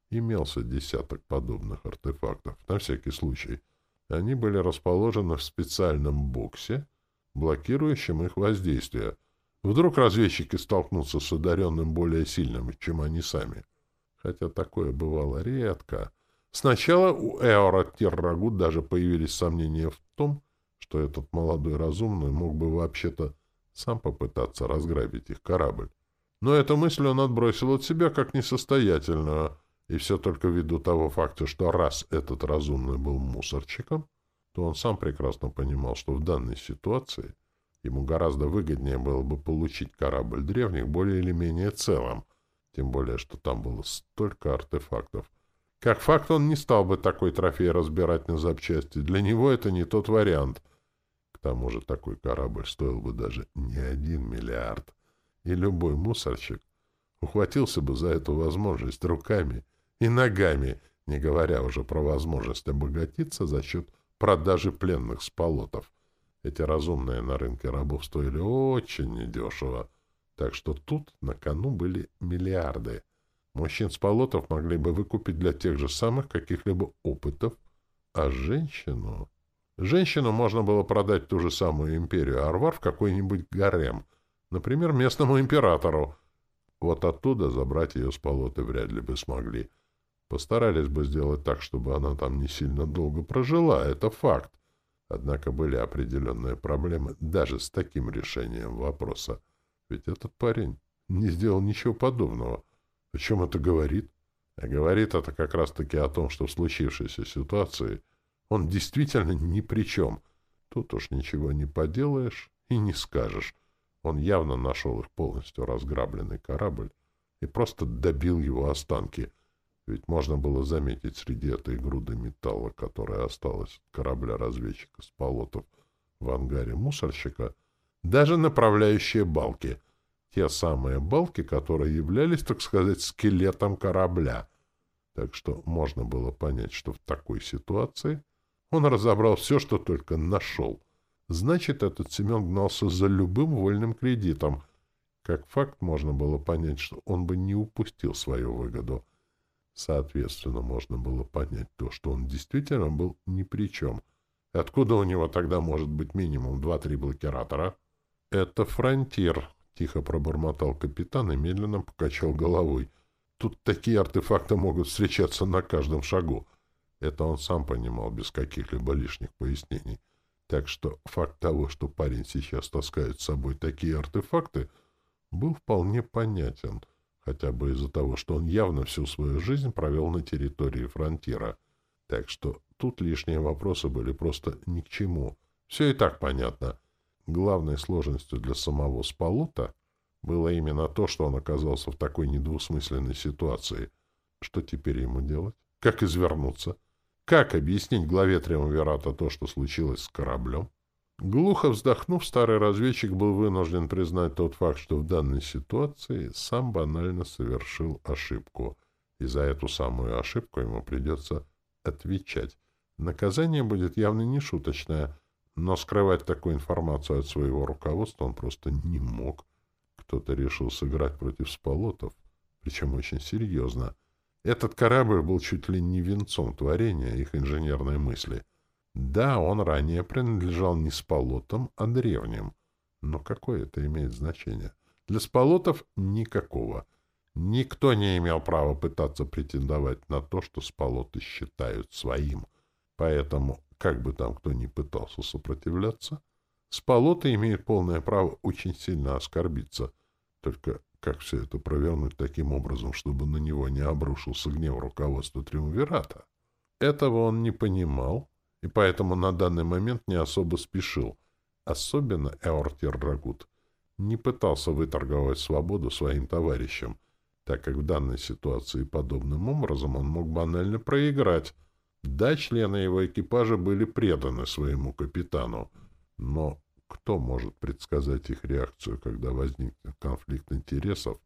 имелся десяток подобных артефактов, на всякий случай. Они были расположены в специальном боксе, блокирующем их воздействие — Вдруг разведчики столкнутся с одаренным более сильным, чем они сами. Хотя такое бывало редко. Сначала у Эора Террагут даже появились сомнения в том, что этот молодой разумный мог бы вообще-то сам попытаться разграбить их корабль. Но эту мысль он отбросил от себя как несостоятельную, и все только ввиду того факта, что раз этот разумный был мусорчиком, то он сам прекрасно понимал, что в данной ситуации — Ему гораздо выгоднее было бы получить корабль древних более или менее целым, тем более, что там было столько артефактов. Как факт, он не стал бы такой трофей разбирать на запчасти. Для него это не тот вариант. К тому же такой корабль стоил бы даже не один миллиард. И любой мусорщик ухватился бы за эту возможность руками и ногами, не говоря уже про возможность обогатиться за счет продажи пленных с полотов. Эти разумные на рынке рабов стоили очень недешево, так что тут на кону были миллиарды. Мужчин с полотов могли бы выкупить для тех же самых каких-либо опытов, а женщину... Женщину можно было продать ту же самую империю Арвар в какой-нибудь гарем, например, местному императору. Вот оттуда забрать ее с полоты вряд ли бы смогли. Постарались бы сделать так, чтобы она там не сильно долго прожила, это факт. Однако были определенные проблемы даже с таким решением вопроса. Ведь этот парень не сделал ничего подобного. О чем это говорит? А говорит это как раз-таки о том, что в случившейся ситуации он действительно ни при чем. Тут уж ничего не поделаешь и не скажешь. Он явно нашел их полностью разграбленный корабль и просто добил его останки — ведь можно было заметить среди этой груды металла, которая осталась от корабля-разведчика с полотов в ангаре мусорщика, даже направляющие балки. Те самые балки, которые являлись, так сказать, скелетом корабля. Так что можно было понять, что в такой ситуации он разобрал все, что только нашел. Значит, этот Семен гнался за любым вольным кредитом. Как факт, можно было понять, что он бы не упустил свою выгоду — Соответственно, можно было понять то, что он действительно был ни при чем. Откуда у него тогда может быть минимум два-три блокиратора? — Это фронтир, — тихо пробормотал капитан и медленно покачал головой. Тут такие артефакты могут встречаться на каждом шагу. Это он сам понимал без каких-либо лишних пояснений. Так что факт того, что парень сейчас таскает с собой такие артефакты, был вполне понятен — хотя бы из-за того, что он явно всю свою жизнь провел на территории фронтира. Так что тут лишние вопросы были просто ни к чему. Все и так понятно. Главной сложностью для самого Спалута было именно то, что он оказался в такой недвусмысленной ситуации. Что теперь ему делать? Как извернуться? Как объяснить главе Триумвирата то, что случилось с кораблем? Глухо вздохнув, старый разведчик был вынужден признать тот факт, что в данной ситуации сам банально совершил ошибку, и за эту самую ошибку ему придется отвечать. Наказание будет явно не шуточное, но скрывать такую информацию от своего руководства он просто не мог. Кто-то решил сыграть против сполотов, причем очень серьезно. Этот корабль был чуть ли не венцом творения их инженерной мысли. Да, он ранее принадлежал не спалотам, а древним. Но какое это имеет значение? Для спалотов — никакого. Никто не имел права пытаться претендовать на то, что спалоты считают своим. Поэтому, как бы там кто ни пытался сопротивляться, спалоты имеют полное право очень сильно оскорбиться. Только как все это провернуть таким образом, чтобы на него не обрушился гнев руководства Триумвирата? Этого он не понимал, и поэтому на данный момент не особо спешил. Особенно Эортир Рагут не пытался выторговать свободу своим товарищам, так как в данной ситуации подобным образом он мог банально проиграть. Да, члены его экипажа были преданы своему капитану, но кто может предсказать их реакцию, когда возникнет конфликт интересов,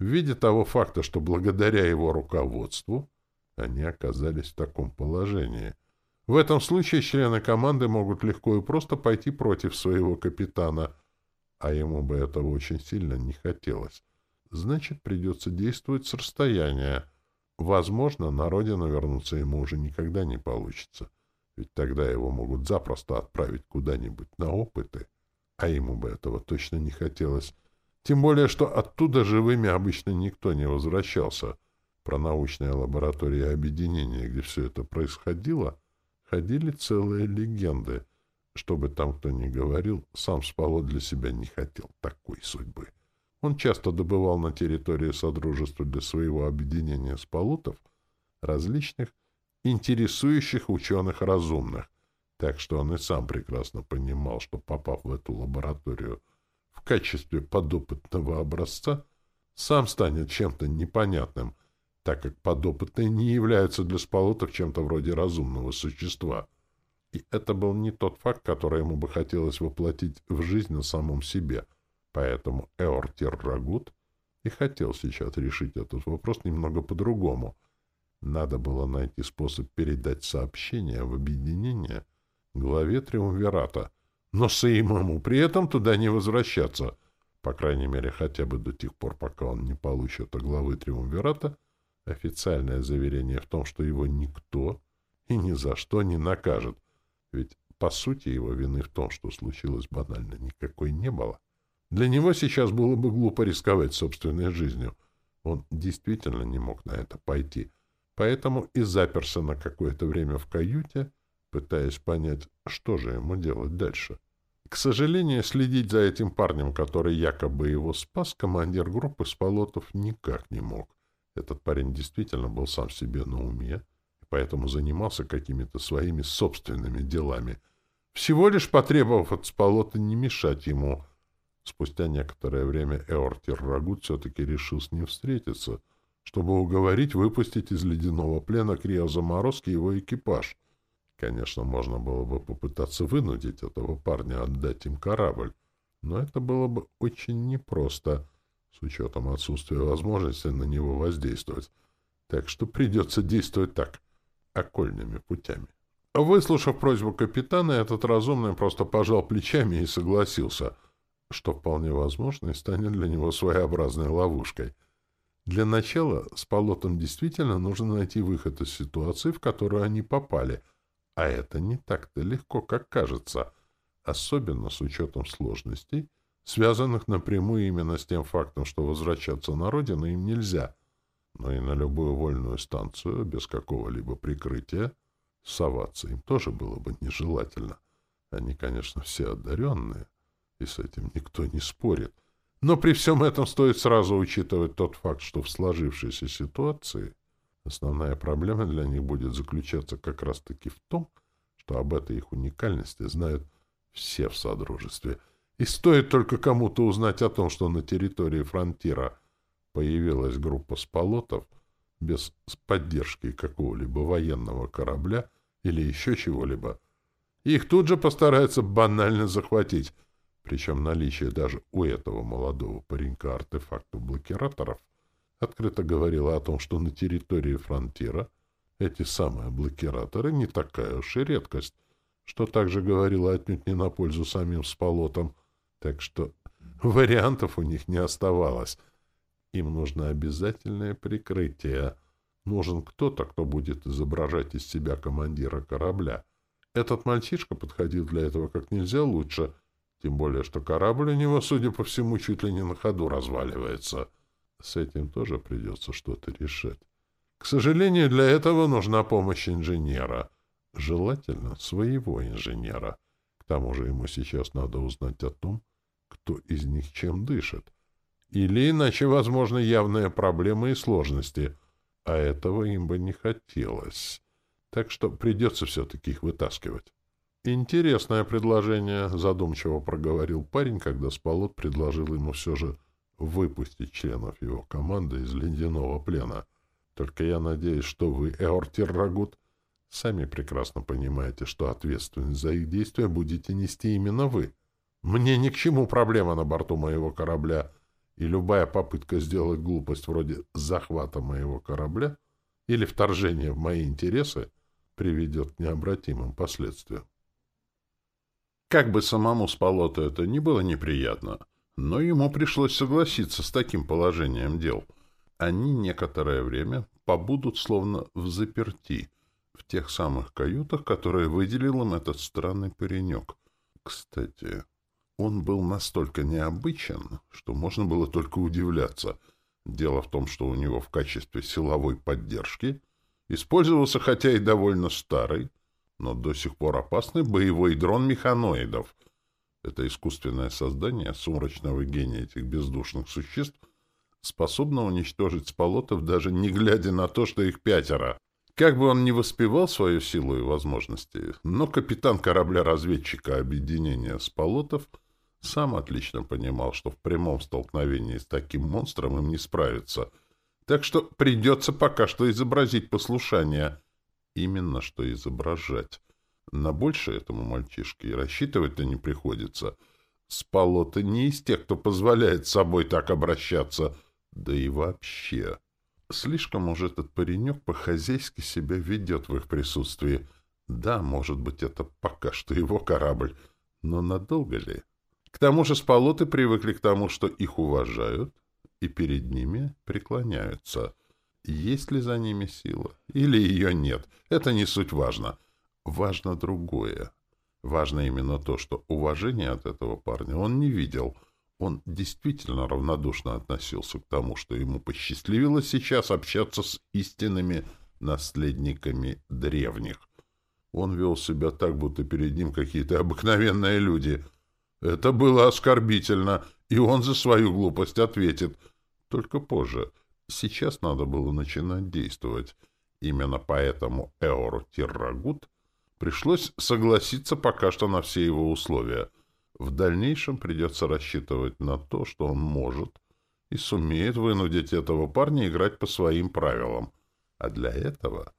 в виде того факта, что благодаря его руководству они оказались в таком положении? В этом случае члены команды могут легко и просто пойти против своего капитана, а ему бы этого очень сильно не хотелось. Значит, придется действовать с расстояния. Возможно, на родину вернуться ему уже никогда не получится ведь тогда его могут запросто отправить куда-нибудь на опыты, а ему бы этого точно не хотелось. Тем более, что оттуда живыми обычно никто не возвращался. Про научные лаборатории объединения, где все это происходило, ходили целые легенды. Что бы там кто ни говорил, сам Спало для себя не хотел такой судьбы. Он часто добывал на территории Содружества для своего объединения спалутов различных интересующих ученых разумных, так что он и сам прекрасно понимал, что, попав в эту лабораторию в качестве подопытного образца, сам станет чем-то непонятным, так как подопытные не являются для спалотов чем-то вроде разумного существа. И это был не тот факт, который ему бы хотелось воплотить в жизнь на самом себе. Поэтому Эортир Рагут и хотел сейчас решить этот вопрос немного по-другому — надо было найти способ передать сообщение в объединение главе Триумвирата, но самому при этом туда не возвращаться, по крайней мере, хотя бы до тех пор, пока он не получит от главы Триумвирата официальное заверение в том, что его никто и ни за что не накажет, ведь, по сути, его вины в том, что случилось банально, никакой не было. Для него сейчас было бы глупо рисковать собственной жизнью. Он действительно не мог на это пойти — поэтому и заперся на какое-то время в каюте, пытаясь понять, что же ему делать дальше. К сожалению, следить за этим парнем, который якобы его спас, командир группы Спалотов никак не мог. Этот парень действительно был сам себе на уме, и поэтому занимался какими-то своими собственными делами, всего лишь потребовав от Спалота не мешать ему. Спустя некоторое время Эортир Рагут все-таки решил с ним встретиться — чтобы уговорить выпустить из ледяного плена криозаморозки его экипаж. Конечно, можно было бы попытаться вынудить этого парня отдать им корабль, но это было бы очень непросто, с учетом отсутствия возможности на него воздействовать. Так что придется действовать так, окольными путями. Выслушав просьбу капитана, этот разумный просто пожал плечами и согласился, что вполне возможно и станет для него своеобразной ловушкой — для начала с полотом действительно нужно найти выход из ситуации, в которую они попали, а это не так-то легко, как кажется, особенно с учетом сложностей, связанных напрямую именно с тем фактом, что возвращаться на родину им нельзя, но и на любую вольную станцию без какого-либо прикрытия соваться им тоже было бы нежелательно. Они, конечно, все одаренные, и с этим никто не спорит — но при всем этом стоит сразу учитывать тот факт, что в сложившейся ситуации основная проблема для них будет заключаться как раз-таки в том, что об этой их уникальности знают все в Содружестве. И стоит только кому-то узнать о том, что на территории фронтира появилась группа сполотов без поддержки какого-либо военного корабля или еще чего-либо, их тут же постараются банально захватить — причем наличие даже у этого молодого паренька артефактов-блокираторов открыто говорило о том, что на территории фронтира эти самые блокираторы не такая уж и редкость, что также говорило отнюдь не на пользу самим сполотам, так что вариантов у них не оставалось. Им нужно обязательное прикрытие. Нужен кто-то, кто будет изображать из себя командира корабля. Этот мальчишка подходил для этого как нельзя лучше, тем более, что корабль у него, судя по всему, чуть ли не на ходу разваливается. С этим тоже придется что-то решать. К сожалению, для этого нужна помощь инженера. Желательно своего инженера. К тому же ему сейчас надо узнать о том, кто из них чем дышит. Или иначе, возможно, явные проблемы и сложности, а этого им бы не хотелось. Так что придется все-таки их вытаскивать. «Интересное предложение», — задумчиво проговорил парень, когда Спалот предложил ему все же выпустить членов его команды из ледяного плена. «Только я надеюсь, что вы, Эортир Рагут, сами прекрасно понимаете, что ответственность за их действия будете нести именно вы. Мне ни к чему проблема на борту моего корабля, и любая попытка сделать глупость вроде захвата моего корабля или вторжения в мои интересы приведет к необратимым последствиям. Как бы самому Спалоту это ни было неприятно, но ему пришлось согласиться с таким положением дел. Они некоторое время побудут словно в заперти, в тех самых каютах, которые выделил им этот странный паренек. Кстати, он был настолько необычен, что можно было только удивляться. Дело в том, что у него в качестве силовой поддержки использовался хотя и довольно старый, но до сих пор опасный боевой дрон механоидов. Это искусственное создание сумрачного гения этих бездушных существ способно уничтожить сполотов, даже не глядя на то, что их пятеро. Как бы он ни воспевал свою силу и возможности, но капитан корабля-разведчика объединения сполотов — сам отлично понимал, что в прямом столкновении с таким монстром им не справиться. Так что придется пока что изобразить послушание. Именно что изображать. На больше этому мальчишке и рассчитывать-то не приходится. Спало-то не из тех, кто позволяет с собой так обращаться. Да и вообще. Слишком уж этот паренек по-хозяйски себя ведет в их присутствии. Да, может быть, это пока что его корабль. Но надолго ли? К тому же спалоты привыкли к тому, что их уважают и перед ними преклоняются. Есть ли за ними сила или ее нет, это не суть важно. Важно другое. Важно именно то, что уважения от этого парня он не видел. Он действительно равнодушно относился к тому, что ему посчастливилось сейчас общаться с истинными наследниками древних. Он вел себя так, будто перед ним какие-то обыкновенные люди — это было оскорбительно, и он за свою глупость ответит. Только позже. Сейчас надо было начинать действовать. Именно поэтому Эору Тиррагут пришлось согласиться пока что на все его условия. В дальнейшем придется рассчитывать на то, что он может и сумеет вынудить этого парня играть по своим правилам. А для этого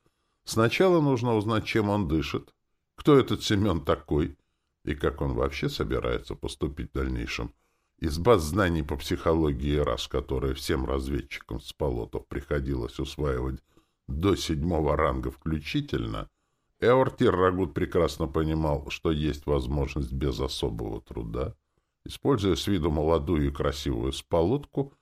сначала нужно узнать, чем он дышит, кто этот Семен такой, и как он вообще собирается поступить в дальнейшем. Из баз знаний по психологии РАС, которые всем разведчикам с полотов приходилось усваивать до седьмого ранга включительно, Эортир Рагут прекрасно понимал, что есть возможность без особого труда, используя с виду молодую и красивую сполотку,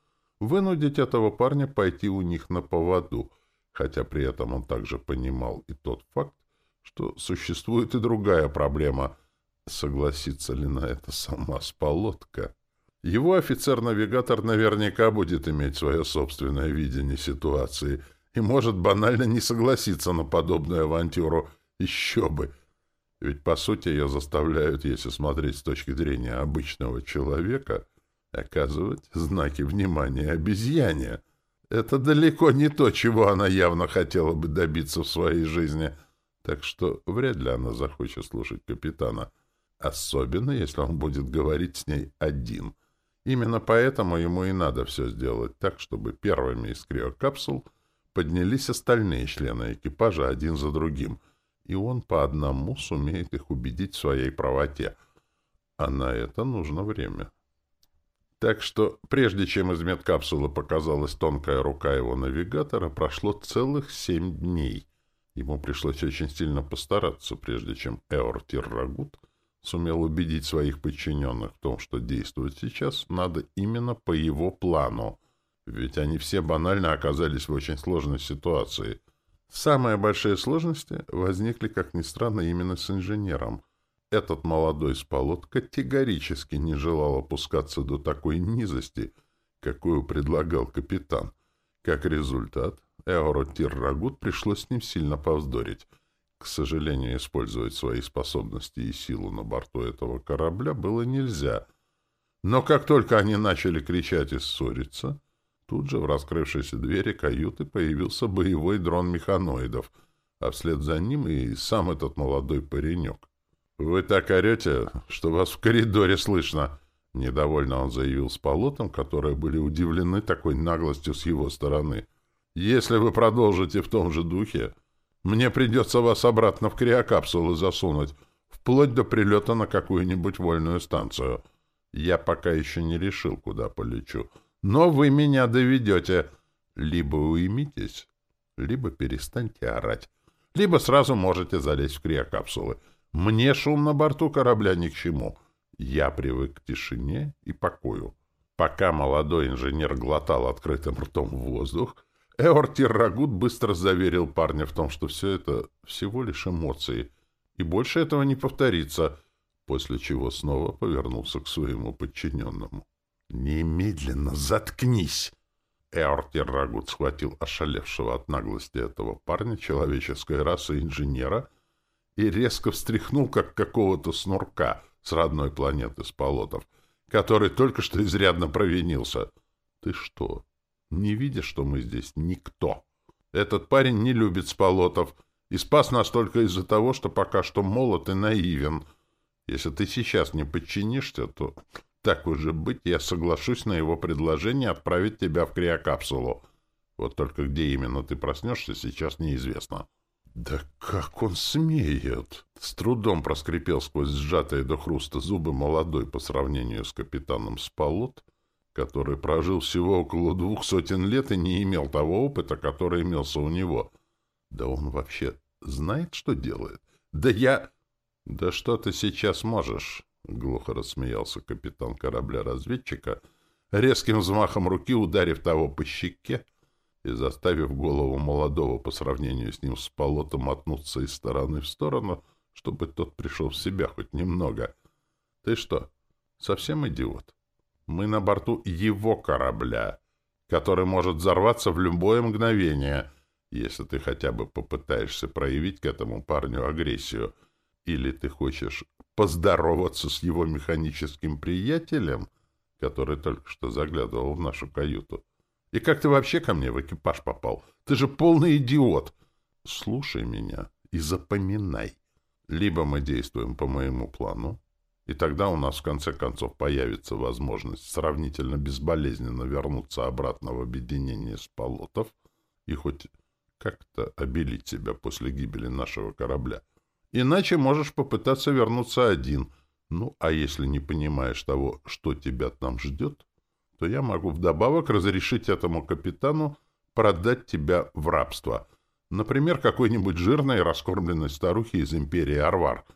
вынудить этого парня пойти у них на поводу, хотя при этом он также понимал и тот факт, что существует и другая проблема — Согласится ли на это сама Сполотка? Его офицер-навигатор наверняка будет иметь свое собственное видение ситуации и может банально не согласиться на подобную авантюру. Еще бы! Ведь, по сути, ее заставляют, если смотреть с точки зрения обычного человека, оказывать знаки внимания обезьяне. Это далеко не то, чего она явно хотела бы добиться в своей жизни. Так что вряд ли она захочет слушать капитана. Особенно, если он будет говорить с ней один. Именно поэтому ему и надо все сделать так, чтобы первыми из криокапсул поднялись остальные члены экипажа один за другим, и он по одному сумеет их убедить в своей правоте. А на это нужно время. Так что, прежде чем из медкапсулы показалась тонкая рука его навигатора, прошло целых семь дней. Ему пришлось очень сильно постараться, прежде чем Эор Тиррагут сумел убедить своих подчиненных в том, что действовать сейчас надо именно по его плану. Ведь они все банально оказались в очень сложной ситуации. Самые большие сложности возникли, как ни странно, именно с инженером. Этот молодой сполот категорически не желал опускаться до такой низости, какую предлагал капитан. Как результат, Эоро Тиррагут пришлось с ним сильно повздорить. К сожалению, использовать свои способности и силу на борту этого корабля было нельзя. Но как только они начали кричать и ссориться, тут же в раскрывшейся двери каюты появился боевой дрон механоидов, а вслед за ним и сам этот молодой паренек. «Вы так орете, что вас в коридоре слышно!» Недовольно он заявил с полотом, которые были удивлены такой наглостью с его стороны. «Если вы продолжите в том же духе, мне придется вас обратно в криокапсулы засунуть, вплоть до прилета на какую-нибудь вольную станцию. Я пока еще не решил, куда полечу. Но вы меня доведете. Либо уймитесь, либо перестаньте орать, либо сразу можете залезть в криокапсулы. Мне шум на борту корабля ни к чему. Я привык к тишине и покою. Пока молодой инженер глотал открытым ртом воздух, Эортир Рагут быстро заверил парня в том, что все это всего лишь эмоции, и больше этого не повторится, после чего снова повернулся к своему подчиненному. «Немедленно заткнись!» Эортир Рагут схватил ошалевшего от наглости этого парня человеческой расы инженера и резко встряхнул, как какого-то снурка с родной планеты Сполотов, который только что изрядно провинился. «Ты что, не видя, что мы здесь никто. Этот парень не любит сполотов и спас нас только из-за того, что пока что молод и наивен. Если ты сейчас не подчинишься, то так уже быть, я соглашусь на его предложение отправить тебя в криокапсулу. Вот только где именно ты проснешься, сейчас неизвестно. «Да как он смеет!» С трудом проскрипел сквозь сжатые до хруста зубы молодой по сравнению с капитаном Спалот, который прожил всего около двух сотен лет и не имел того опыта, который имелся у него. Да он вообще знает, что делает? Да я... Да что ты сейчас можешь? Глухо рассмеялся капитан корабля-разведчика, резким взмахом руки ударив того по щеке и заставив голову молодого по сравнению с ним с полотом мотнуться из стороны в сторону, чтобы тот пришел в себя хоть немного. Ты что, совсем идиот? Мы на борту его корабля, который может взорваться в любое мгновение, если ты хотя бы попытаешься проявить к этому парню агрессию. Или ты хочешь поздороваться с его механическим приятелем, который только что заглядывал в нашу каюту. И как ты вообще ко мне в экипаж попал? Ты же полный идиот. Слушай меня и запоминай. Либо мы действуем по моему плану, и тогда у нас в конце концов появится возможность сравнительно безболезненно вернуться обратно в объединение с полотов и хоть как-то обелить себя после гибели нашего корабля. Иначе можешь попытаться вернуться один. Ну, а если не понимаешь того, что тебя там ждет, то я могу вдобавок разрешить этому капитану продать тебя в рабство. Например, какой-нибудь жирной раскормленной старухе из империи Арвар —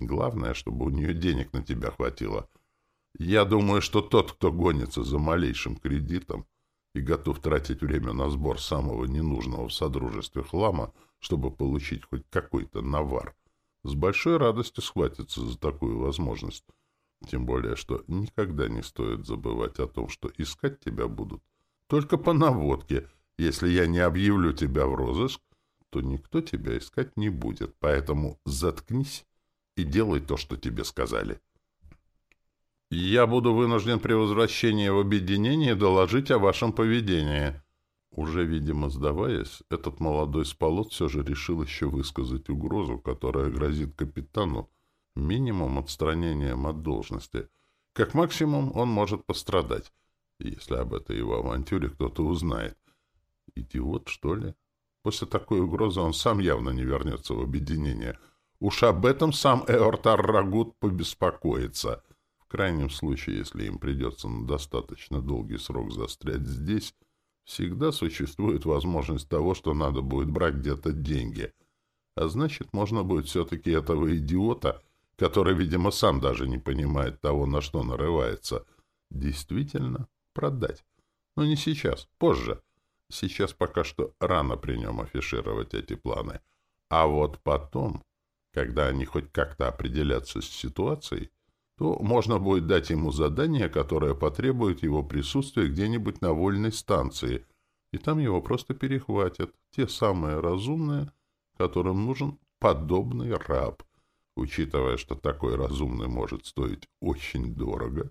Главное, чтобы у нее денег на тебя хватило. Я думаю, что тот, кто гонится за малейшим кредитом и готов тратить время на сбор самого ненужного в содружестве хлама, чтобы получить хоть какой-то навар, с большой радостью схватится за такую возможность. Тем более, что никогда не стоит забывать о том, что искать тебя будут только по наводке. Если я не объявлю тебя в розыск, то никто тебя искать не будет. Поэтому заткнись и делай то, что тебе сказали. Я буду вынужден при возвращении в объединение доложить о вашем поведении. Уже, видимо, сдаваясь, этот молодой сполот все же решил еще высказать угрозу, которая грозит капитану минимум отстранением от должности. Как максимум он может пострадать, если об этой его авантюре кто-то узнает. Идиот, что ли? После такой угрозы он сам явно не вернется в объединение — Уж об этом сам Эортар Рагут побеспокоится. В крайнем случае, если им придется на достаточно долгий срок застрять здесь, всегда существует возможность того, что надо будет брать где-то деньги. А значит, можно будет все-таки этого идиота, который, видимо, сам даже не понимает того, на что нарывается, действительно продать. Но не сейчас, позже. Сейчас пока что рано при нем афишировать эти планы. А вот потом, когда они хоть как-то определятся с ситуацией, то можно будет дать ему задание, которое потребует его присутствия где-нибудь на вольной станции, и там его просто перехватят, те самые разумные, которым нужен подобный раб. Учитывая, что такой разумный может стоить очень дорого,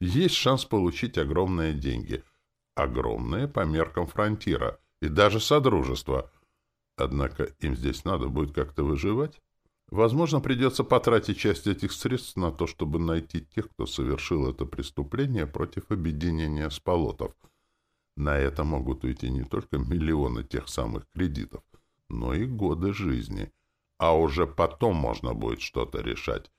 есть шанс получить огромные деньги. Огромные по меркам фронтира и даже содружества. Однако им здесь надо будет как-то выживать. Возможно, придется потратить часть этих средств на то, чтобы найти тех, кто совершил это преступление против объединения сполотов. На это могут уйти не только миллионы тех самых кредитов, но и годы жизни. А уже потом можно будет что-то решать.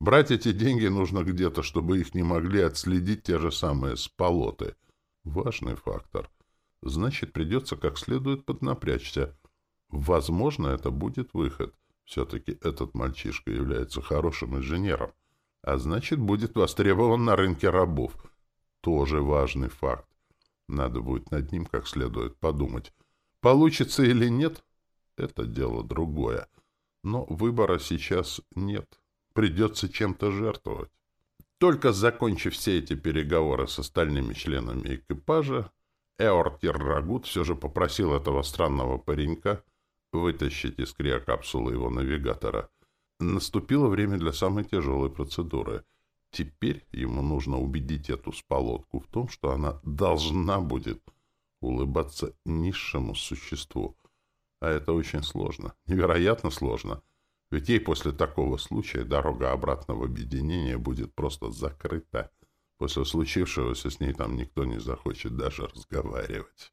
Брать эти деньги нужно где-то, чтобы их не могли отследить те же самые сполоты. Важный фактор. Значит, придется как следует поднапрячься. Возможно, это будет выход. Все-таки этот мальчишка является хорошим инженером, а значит, будет востребован на рынке рабов. Тоже важный факт. Надо будет над ним как следует подумать. Получится или нет, это дело другое. Но выбора сейчас нет. Придется чем-то жертвовать. Только закончив все эти переговоры с остальными членами экипажа, Эортир Рагут все же попросил этого странного паренька вытащить из криокапсулы его навигатора. Наступило время для самой тяжелой процедуры. Теперь ему нужно убедить эту сполотку в том, что она должна будет улыбаться низшему существу. А это очень сложно, невероятно сложно. Ведь ей после такого случая дорога обратно в объединение будет просто закрыта. После случившегося с ней там никто не захочет даже разговаривать.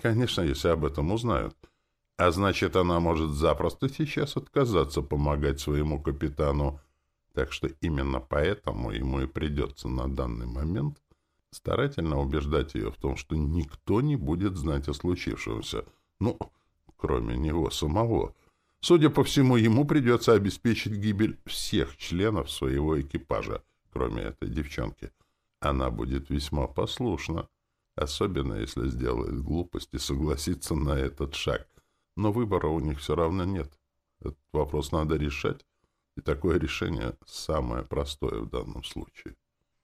Конечно, если об этом узнают — а значит, она может запросто сейчас отказаться помогать своему капитану. Так что именно поэтому ему и придется на данный момент старательно убеждать ее в том, что никто не будет знать о случившемся. Ну, кроме него самого. Судя по всему, ему придется обеспечить гибель всех членов своего экипажа, кроме этой девчонки. Она будет весьма послушна, особенно если сделает глупость и согласится на этот шаг — но выбора у них все равно нет. Этот вопрос надо решать, и такое решение самое простое в данном случае.